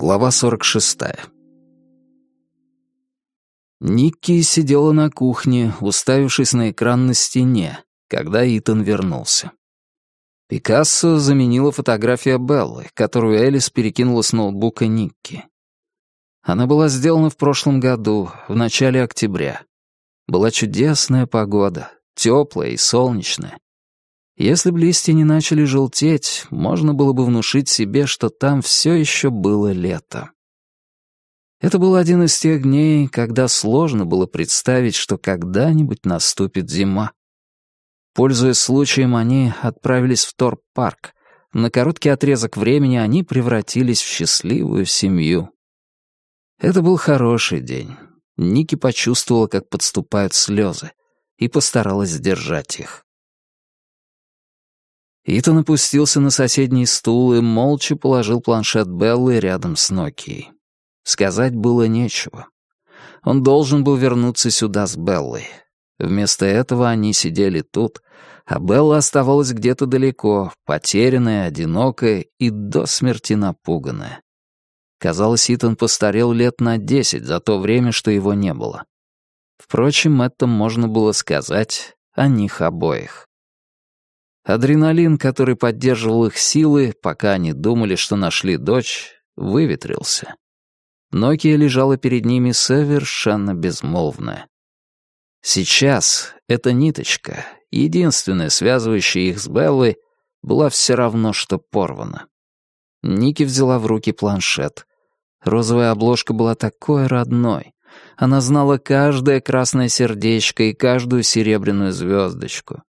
Глава 46. Никки сидела на кухне, уставившись на экран на стене, когда Итан вернулся. Пикассо заменила фотография Беллы, которую Элис перекинула с ноутбука Никки. Она была сделана в прошлом году, в начале октября. Была чудесная погода, теплая и солнечная. Если бы листья не начали желтеть, можно было бы внушить себе, что там все еще было лето. Это был один из тех дней, когда сложно было представить, что когда-нибудь наступит зима. Пользуясь случаем, они отправились в Торп-парк. На короткий отрезок времени они превратились в счастливую семью. Это был хороший день. Ники почувствовала, как подступают слезы, и постаралась сдержать их. Итан опустился на соседний стул и молча положил планшет Беллы рядом с Нокией. Сказать было нечего. Он должен был вернуться сюда с Беллой. Вместо этого они сидели тут, а Белла оставалась где-то далеко, потерянная, одинокая и до смерти напуганная. Казалось, Итан постарел лет на десять за то время, что его не было. Впрочем, это можно было сказать о них обоих. Адреналин, который поддерживал их силы, пока они думали, что нашли дочь, выветрился. Нокия лежала перед ними совершенно безмолвная. Сейчас эта ниточка, единственная, связывающая их с Беллой, была все равно, что порвана. Ники взяла в руки планшет. Розовая обложка была такой родной. Она знала каждое красное сердечко и каждую серебряную звездочку.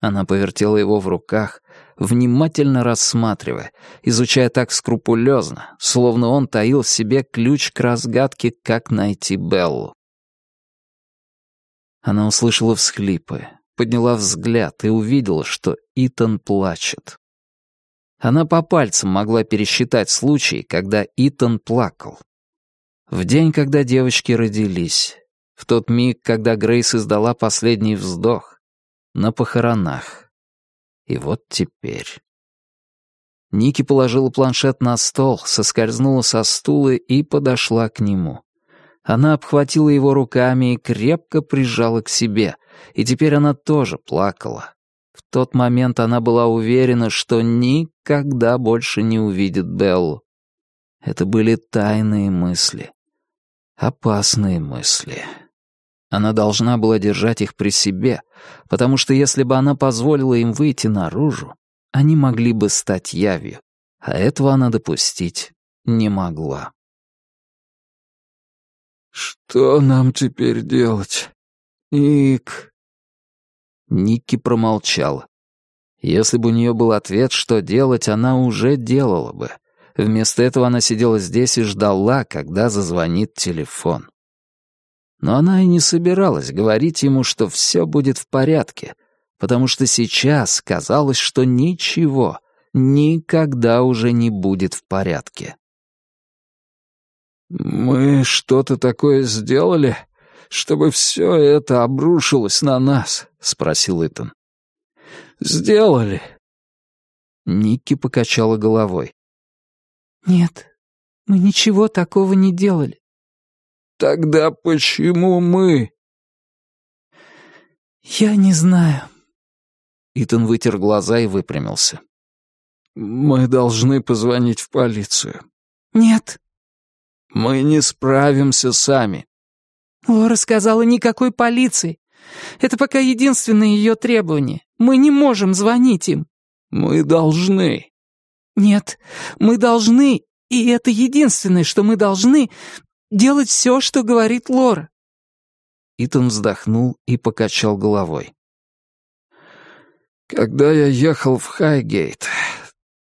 Она повертела его в руках, внимательно рассматривая, изучая так скрупулезно, словно он таил в себе ключ к разгадке, как найти Беллу. Она услышала всхлипы, подняла взгляд и увидела, что Итан плачет. Она по пальцам могла пересчитать случаи, когда Итан плакал. В день, когда девочки родились, в тот миг, когда Грейс издала последний вздох, на похоронах. И вот теперь. Ники положила планшет на стол, соскользнула со стула и подошла к нему. Она обхватила его руками и крепко прижала к себе, и теперь она тоже плакала. В тот момент она была уверена, что никогда больше не увидит Беллу. Это были тайные мысли. Опасные мысли. Она должна была держать их при себе, потому что если бы она позволила им выйти наружу, они могли бы стать явью, а этого она допустить не могла. «Что нам теперь делать, Ник?» Никки промолчала. Если бы у нее был ответ, что делать, она уже делала бы. Вместо этого она сидела здесь и ждала, когда зазвонит телефон. Но она и не собиралась говорить ему, что все будет в порядке, потому что сейчас казалось, что ничего никогда уже не будет в порядке. «Мы что-то такое сделали, чтобы все это обрушилось на нас?» — спросил Итан. «Сделали». Никки покачала головой. «Нет, мы ничего такого не делали. Тогда почему мы?» «Я не знаю». Итан вытер глаза и выпрямился. «Мы должны позвонить в полицию». «Нет». «Мы не справимся сами». Лора сказала никакой полиции. Это пока единственное ее требование. Мы не можем звонить им. Мы должны. Нет, мы должны, и это единственное, что мы должны, делать все, что говорит Лора». Итан вздохнул и покачал головой. «Когда я ехал в Хайгейт,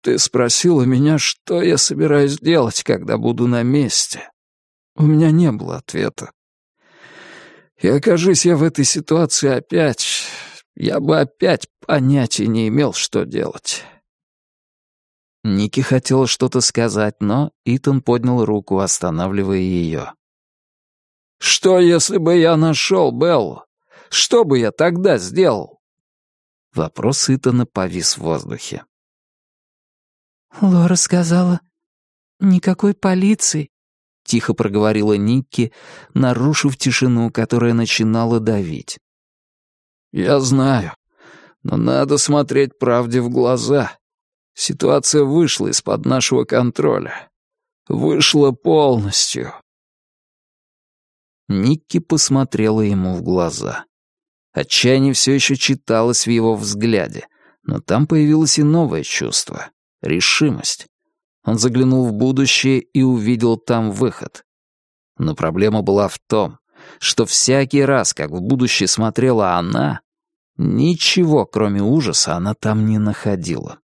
ты спросила меня, что я собираюсь делать, когда буду на месте. У меня не было ответа. И окажись я в этой ситуации опять, я бы опять понятия не имел, что делать. Ники хотела что-то сказать, но Итан поднял руку, останавливая ее. «Что, если бы я нашел Беллу? Что бы я тогда сделал?» Вопрос Итана повис в воздухе. «Лора сказала, никакой полиции», — тихо проговорила Никки, нарушив тишину, которая начинала давить. «Я знаю, но надо смотреть правде в глаза. Ситуация вышла из-под нашего контроля. Вышла полностью». Никки посмотрела ему в глаза. Отчаяние все еще читалось в его взгляде, но там появилось и новое чувство — решимость. Он заглянул в будущее и увидел там выход. Но проблема была в том, что всякий раз, как в будущее смотрела она, ничего, кроме ужаса, она там не находила.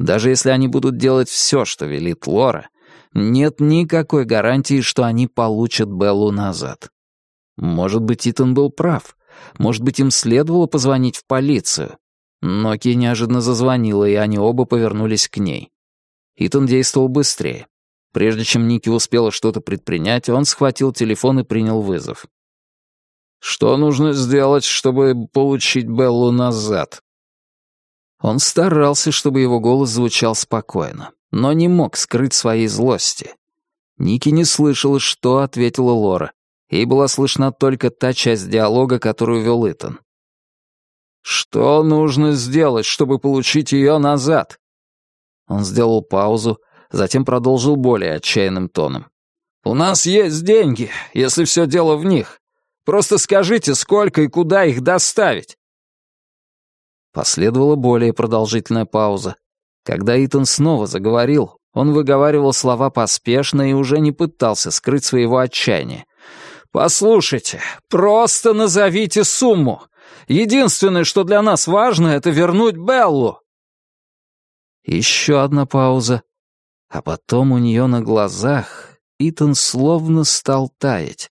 Даже если они будут делать все, что велит Лора, нет никакой гарантии, что они получат Беллу назад. Может быть, Итан был прав. Может быть, им следовало позвонить в полицию. Но Ки неожиданно зазвонила, и они оба повернулись к ней. Итан действовал быстрее. Прежде чем Ники успела что-то предпринять, он схватил телефон и принял вызов. «Что нужно сделать, чтобы получить Беллу назад?» Он старался, чтобы его голос звучал спокойно, но не мог скрыть своей злости. Ники не слышала, что ответила Лора. Ей была слышна только та часть диалога, которую вел Итан. «Что нужно сделать, чтобы получить ее назад?» Он сделал паузу, затем продолжил более отчаянным тоном. «У нас есть деньги, если все дело в них. Просто скажите, сколько и куда их доставить». Последовала более продолжительная пауза. Когда Итан снова заговорил, он выговаривал слова поспешно и уже не пытался скрыть своего отчаяния. «Послушайте, просто назовите сумму. Единственное, что для нас важно, это вернуть Беллу». Еще одна пауза. А потом у нее на глазах Итан словно стал таять.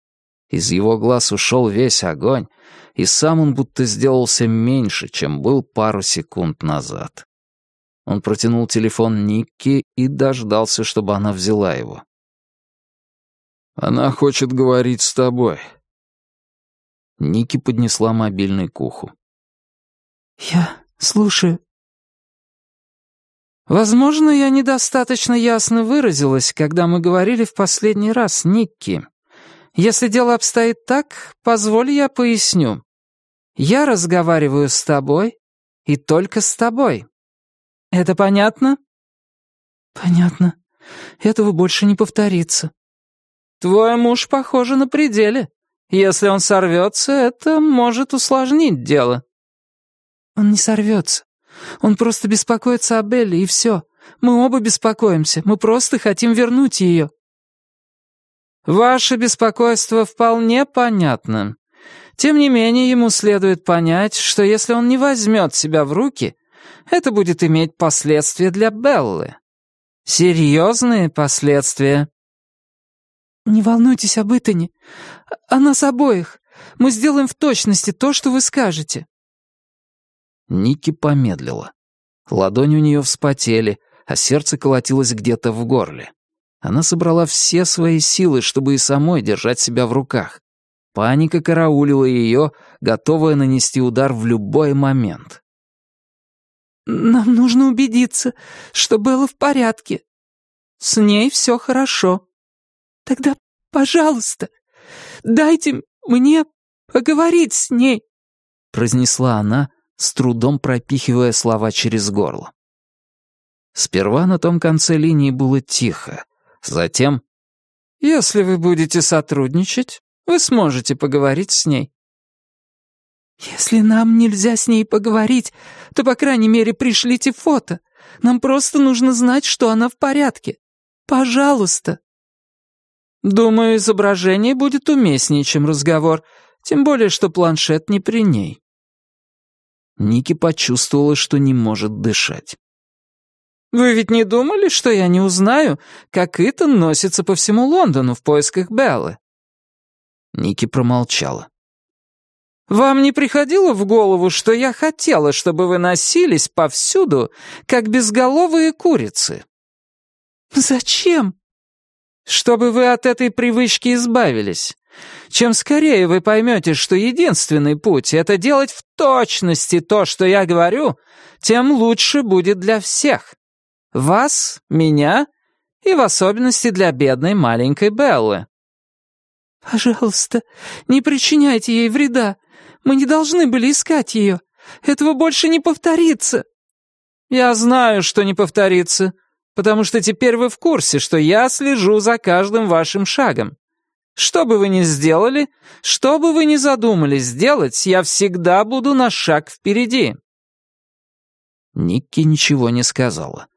Из его глаз ушел весь огонь, и сам он будто сделался меньше, чем был пару секунд назад. Он протянул телефон Никки и дождался, чтобы она взяла его. «Она хочет говорить с тобой». Ники поднесла мобильный к уху. «Я слушаю». «Возможно, я недостаточно ясно выразилась, когда мы говорили в последний раз, Никки. Если дело обстоит так, позволь я поясню. Я разговариваю с тобой и только с тобой. Это понятно?» «Понятно. Этого больше не повторится». «Твой муж, похоже, на пределе. Если он сорвется, это может усложнить дело». «Он не сорвется. Он просто беспокоится о Белли, и все. Мы оба беспокоимся. Мы просто хотим вернуть ее». «Ваше беспокойство вполне понятно. Тем не менее, ему следует понять, что если он не возьмет себя в руки, это будет иметь последствия для Беллы. Серьезные последствия». «Не волнуйтесь об Итане. О нас обоих. Мы сделаем в точности то, что вы скажете». Ники помедлила. Ладони у нее вспотели, а сердце колотилось где-то в горле. Она собрала все свои силы, чтобы и самой держать себя в руках. Паника караулила ее, готовая нанести удар в любой момент. «Нам нужно убедиться, что было в порядке. С ней все хорошо. Тогда, пожалуйста, дайте мне поговорить с ней», — произнесла она, с трудом пропихивая слова через горло. Сперва на том конце линии было тихо, затем... «Если вы будете сотрудничать, вы сможете поговорить с ней». «Если нам нельзя с ней поговорить, то, по крайней мере, пришлите фото. Нам просто нужно знать, что она в порядке. Пожалуйста». «Думаю, изображение будет уместнее, чем разговор, тем более, что планшет не при ней». Ники почувствовала, что не может дышать. «Вы ведь не думали, что я не узнаю, как Итан носится по всему Лондону в поисках Беллы?» Ники промолчала. «Вам не приходило в голову, что я хотела, чтобы вы носились повсюду, как безголовые курицы?» «Зачем?» «Чтобы вы от этой привычки избавились. Чем скорее вы поймете, что единственный путь — это делать в точности то, что я говорю, тем лучше будет для всех. Вас, меня И в особенности для бедной маленькой Беллы». «Пожалуйста, не причиняйте ей вреда. Мы не должны были искать ее. Этого больше не повторится». «Я знаю, что не повторится, потому что теперь вы в курсе, что я слежу за каждым вашим шагом. Что бы вы ни сделали, что бы вы ни задумали сделать, я всегда буду на шаг впереди». Никки ничего не сказала.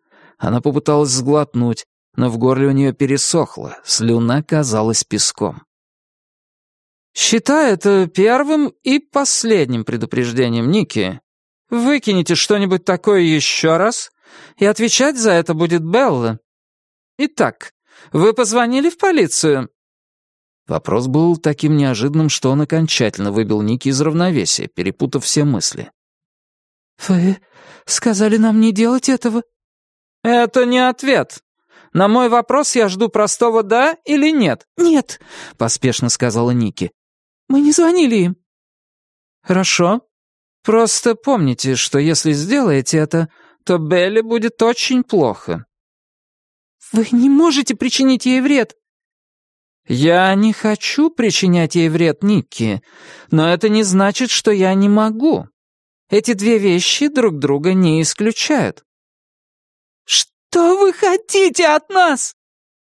Она попыталась сглотнуть, но в горле у нее пересохло, слюна казалась песком. «Считай это первым и последним предупреждением, Ники. Выкинете что-нибудь такое еще раз, и отвечать за это будет Белла. Итак, вы позвонили в полицию?» Вопрос был таким неожиданным, что он окончательно выбил Ники из равновесия, перепутав все мысли. «Вы сказали нам не делать этого?» «Это не ответ. На мой вопрос я жду простого «да» или «нет». «Нет», — поспешно сказала Ники. «Мы не звонили им». «Хорошо. Просто помните, что если сделаете это, то Белли будет очень плохо». «Вы не можете причинить ей вред». «Я не хочу причинять ей вред, Никки, но это не значит, что я не могу. Эти две вещи друг друга не исключают». «Что вы хотите от нас?»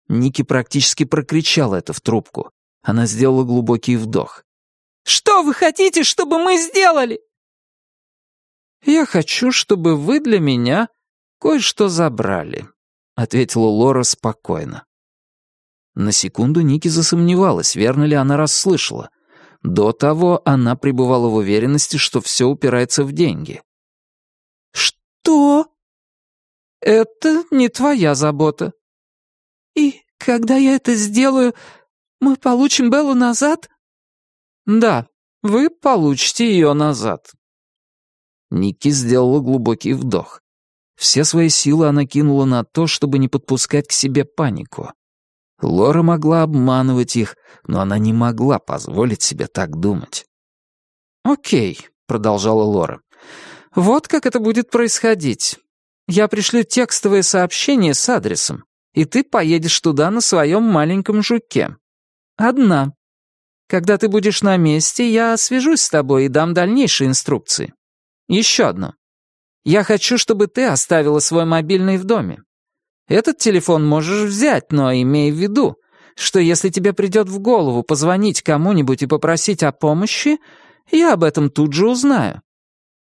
Ники практически прокричала это в трубку. Она сделала глубокий вдох. «Что вы хотите, чтобы мы сделали?» «Я хочу, чтобы вы для меня кое-что забрали», — ответила Лора спокойно. На секунду Ники засомневалась, верно ли она расслышала. До того она пребывала в уверенности, что все упирается в деньги. «Что?» «Это не твоя забота». «И когда я это сделаю, мы получим Беллу назад?» «Да, вы получите ее назад». Ники сделала глубокий вдох. Все свои силы она кинула на то, чтобы не подпускать к себе панику. Лора могла обманывать их, но она не могла позволить себе так думать. «Окей», — продолжала Лора. «Вот как это будет происходить. Я пришлю текстовое сообщение с адресом, и ты поедешь туда на своем маленьком жуке. Одна. Когда ты будешь на месте, я свяжусь с тобой и дам дальнейшие инструкции. Еще одно. Я хочу, чтобы ты оставила свой мобильный в доме. Этот телефон можешь взять, но имей в виду, что если тебе придет в голову позвонить кому-нибудь и попросить о помощи, я об этом тут же узнаю.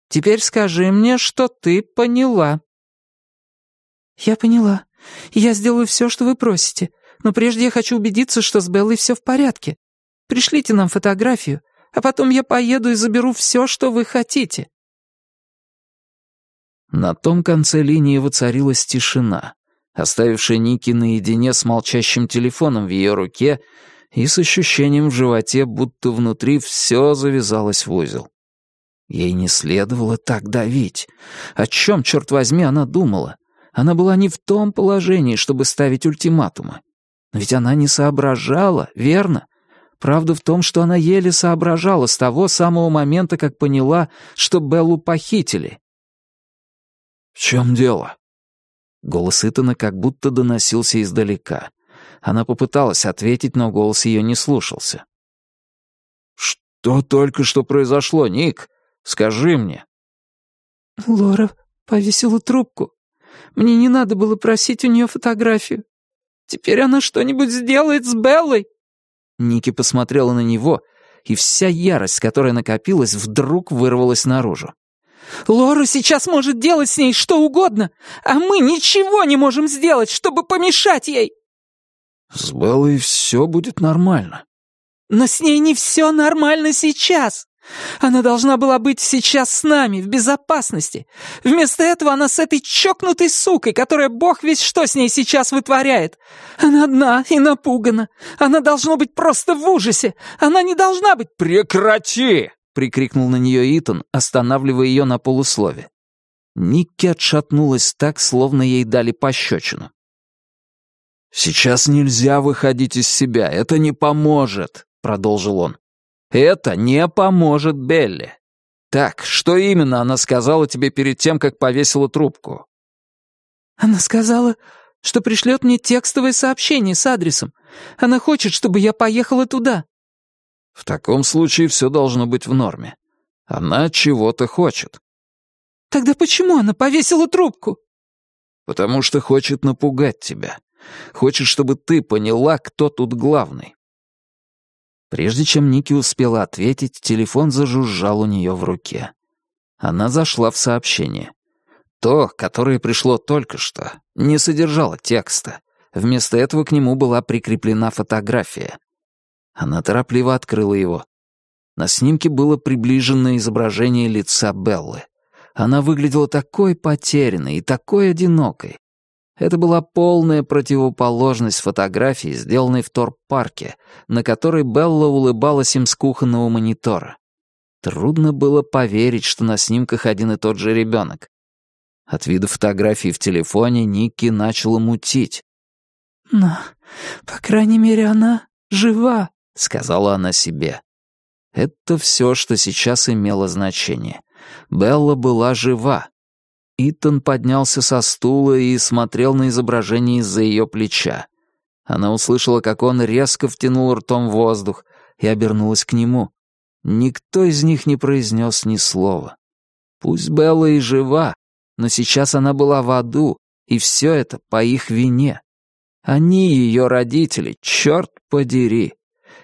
Теперь скажи мне, что ты поняла». «Я поняла. Я сделаю все, что вы просите. Но прежде я хочу убедиться, что с Беллой все в порядке. Пришлите нам фотографию, а потом я поеду и заберу все, что вы хотите». На том конце линии воцарилась тишина оставившая Ники наедине с молчащим телефоном в ее руке и с ощущением в животе, будто внутри все завязалось в узел. Ей не следовало так давить. О чем, черт возьми, она думала? Она была не в том положении, чтобы ставить ультиматумы. Но ведь она не соображала, верно? Правда в том, что она еле соображала с того самого момента, как поняла, что Беллу похитили. «В чем дело?» Голос Итана как будто доносился издалека. Она попыталась ответить, но голос ее не слушался. «Что только что произошло, Ник? Скажи мне». Лора повесила трубку. Мне не надо было просить у нее фотографию. Теперь она что-нибудь сделает с Беллой. Ники посмотрела на него, и вся ярость, которая накопилась, вдруг вырвалась наружу. Лора сейчас может делать с ней что угодно, а мы ничего не можем сделать, чтобы помешать ей!» «С Беллой все будет нормально». «Но с ней не все нормально сейчас. Она должна была быть сейчас с нами, в безопасности. Вместо этого она с этой чокнутой сукой, которая бог весь что с ней сейчас вытворяет. Она одна и напугана. Она должна быть просто в ужасе. Она не должна быть...» «Прекрати!» прикрикнул на нее Итан, останавливая ее на полуслове. Никки отшатнулась так, словно ей дали пощечину. «Сейчас нельзя выходить из себя, это не поможет», — продолжил он. «Это не поможет Белли. Так, что именно она сказала тебе перед тем, как повесила трубку?» «Она сказала, что пришлет мне текстовое сообщение с адресом. Она хочет, чтобы я поехала туда». «В таком случае все должно быть в норме. Она чего-то хочет». «Тогда почему она повесила трубку?» «Потому что хочет напугать тебя. Хочет, чтобы ты поняла, кто тут главный». Прежде чем Ники успела ответить, телефон зажужжал у нее в руке. Она зашла в сообщение. То, которое пришло только что, не содержало текста. Вместо этого к нему была прикреплена фотография. Она торопливо открыла его. На снимке было приближенное изображение лица Беллы. Она выглядела такой потерянной и такой одинокой. Это была полная противоположность фотографии, сделанной в торп-парке, на которой Белла улыбалась им с кухонного монитора. Трудно было поверить, что на снимках один и тот же ребенок. От вида фотографий в телефоне Никки начала мутить. «Но, по крайней мере, она жива», — сказала она себе. Это все, что сейчас имело значение. Белла была жива. Итан поднялся со стула и смотрел на изображение из-за ее плеча. Она услышала, как он резко втянул ртом воздух и обернулась к нему. Никто из них не произнес ни слова. Пусть Белла и жива, но сейчас она была в аду, и все это по их вине. Они ее родители, черт подери.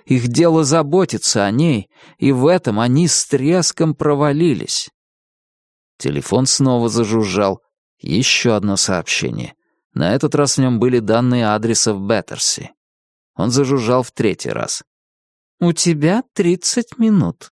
Их дело заботиться о ней, и в этом они с треском провалились. Телефон снова зажужжал. Еще одно сообщение. На этот раз в нем были данные адреса в Беттерси. Он зажужжал в третий раз. «У тебя тридцать минут»,